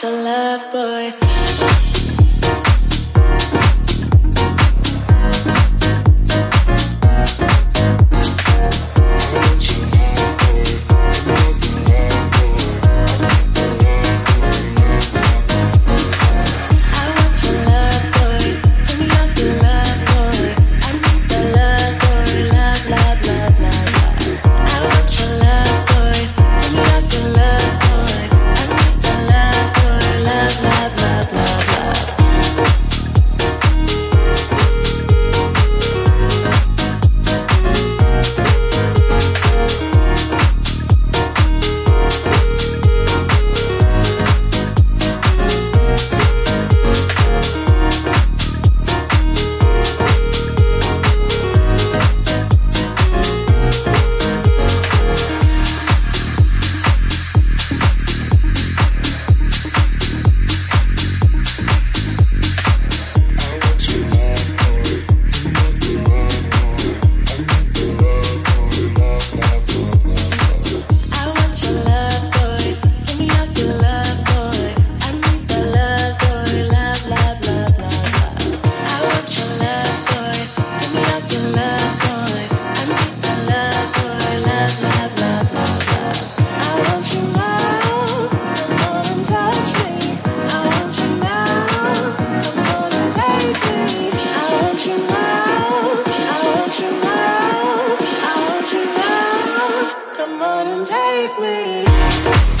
Come love, and take me.